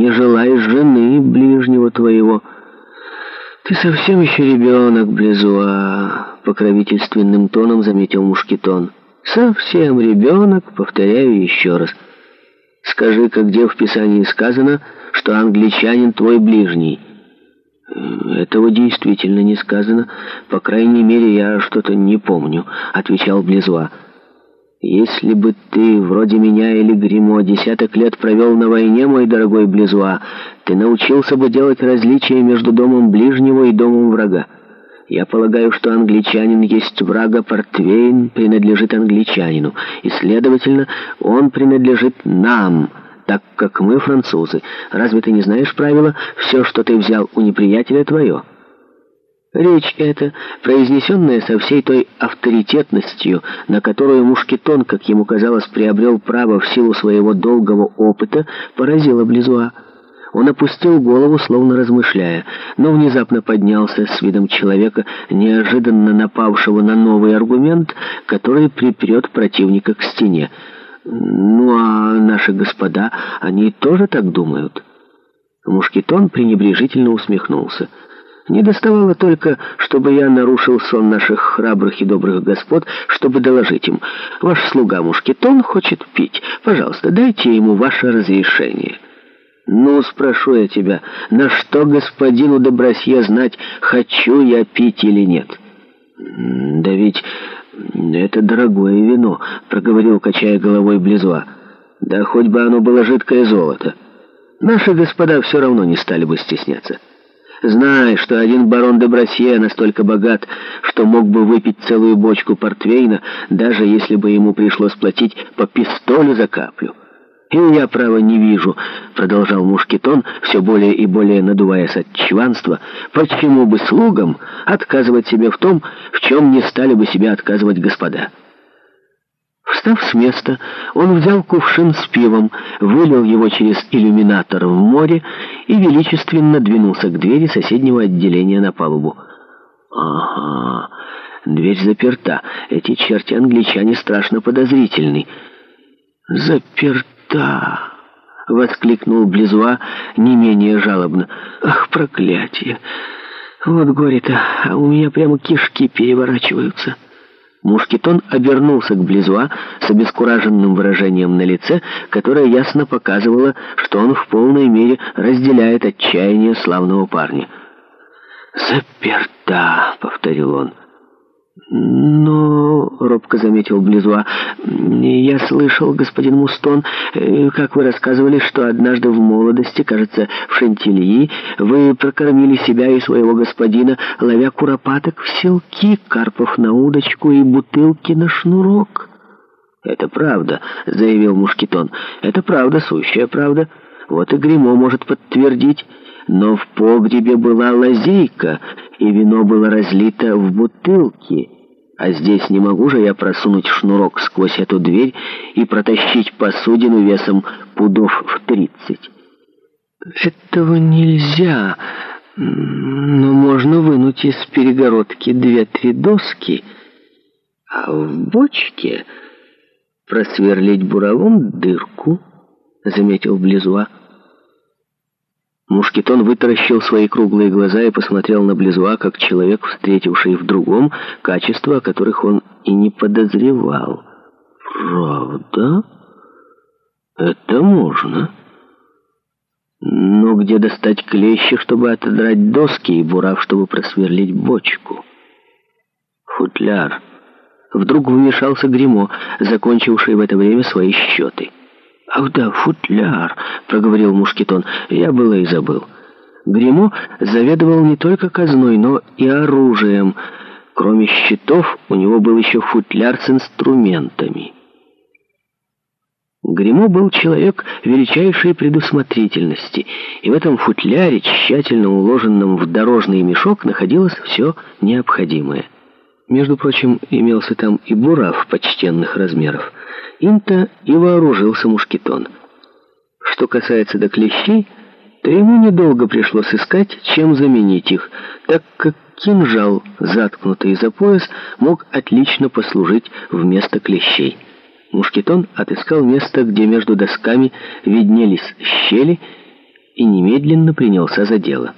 не желаешь жены ближнего твоего. Ты совсем еще ребенок, Близуа, — покровительственным тоном заметил Мушкетон. Совсем ребенок, повторяю еще раз. Скажи-ка, где в Писании сказано, что англичанин твой ближний? Э, этого действительно не сказано. По крайней мере, я что-то не помню, — отвечал Близуа. «Если бы ты, вроде меня или Гримо, десяток лет провел на войне, мой дорогой Близуа, ты научился бы делать различия между домом ближнего и домом врага. Я полагаю, что англичанин есть врага, портвейн принадлежит англичанину, и, следовательно, он принадлежит нам, так как мы французы. Разве ты не знаешь правила «все, что ты взял у неприятеля, твое»?» Речь эта, произнесенная со всей той авторитетностью, на которую Мушкетон, как ему казалось, приобрел право в силу своего долгого опыта, поразила Близуа. Он опустил голову, словно размышляя, но внезапно поднялся с видом человека, неожиданно напавшего на новый аргумент, который припрет противника к стене. «Ну а наши господа, они тоже так думают?» Мушкетон пренебрежительно усмехнулся. Не доставало только, чтобы я нарушил сон наших храбрых и добрых господ, чтобы доложить им. Ваш слуга Мушкетон хочет пить. Пожалуйста, дайте ему ваше разрешение. Ну, спрошу я тебя, на что господину Добросье знать, хочу я пить или нет? Да ведь это дорогое вино, проговорил, качая головой Близуа. Да хоть бы оно было жидкое золото. Наши господа все равно не стали бы стесняться. Знай, что один барон де Брасье настолько богат, что мог бы выпить целую бочку портвейна, даже если бы ему пришлось платить по пистолю за каплю. «И я, право, не вижу», — продолжал Мушкетон, все более и более надуваясь от чванства, «почему бы слугам отказывать себе в том, в чем не стали бы себя отказывать господа?» Встав с места, он взял кувшин с пивом, вылил его через иллюминатор в море и величественно двинулся к двери соседнего отделения на палубу. «Ага, дверь заперта. Эти черти-англичане страшно подозрительны». «Заперта!» — воскликнул Близуа не менее жалобно. «Ах, проклятие! Вот горе-то! А у меня прямо кишки переворачиваются!» Мушкетон обернулся к Близуа с обескураженным выражением на лице, которое ясно показывало, что он в полной мере разделяет отчаяние славного парня. «Заперта!» — повторил он. «Но...» — робко заметил Близуа. «Я слышал, господин Мустон, э, как вы рассказывали, что однажды в молодости, кажется, в Шантильи, вы прокормили себя и своего господина, ловя куропаток в селки, карпов на удочку и бутылки на шнурок». «Это правда», — заявил Мушкетон. «Это правда, сущая правда. Вот и Гримо может подтвердить». Но в погребе была лазейка, и вино было разлито в бутылки. А здесь не могу же я просунуть шнурок сквозь эту дверь и протащить посудину весом пудов в тридцать. Этого нельзя, но можно вынуть из перегородки две-три доски, а в бочке просверлить буровом дырку, заметил Близуа. Мушкетон вытаращил свои круглые глаза и посмотрел на Близуа, как человек, встретивший в другом качества, о которых он и не подозревал. «Правда? Это можно. Но где достать клещи, чтобы отодрать доски, и бурав, чтобы просверлить бочку?» «Футляр». Вдруг вмешался Гримо, закончивший в это время свои счеты. «Ах да, футляр!» — проговорил Мушкетон. «Я было и забыл». Гремо заведовал не только казной, но и оружием. Кроме щитов, у него был еще футляр с инструментами. Гремо был человек величайшей предусмотрительности, и в этом футляре, тщательно уложенном в дорожный мешок, находилось все необходимое — между прочим, имелся там и бурав почтенных размеров. Им-то и вооружился мушкетон. Что касается до клещей, то ему недолго пришлось искать, чем заменить их, так как кинжал, заткнутый за пояс, мог отлично послужить вместо клещей. Мушкетон отыскал место, где между досками виднелись щели, и немедленно принялся за дело.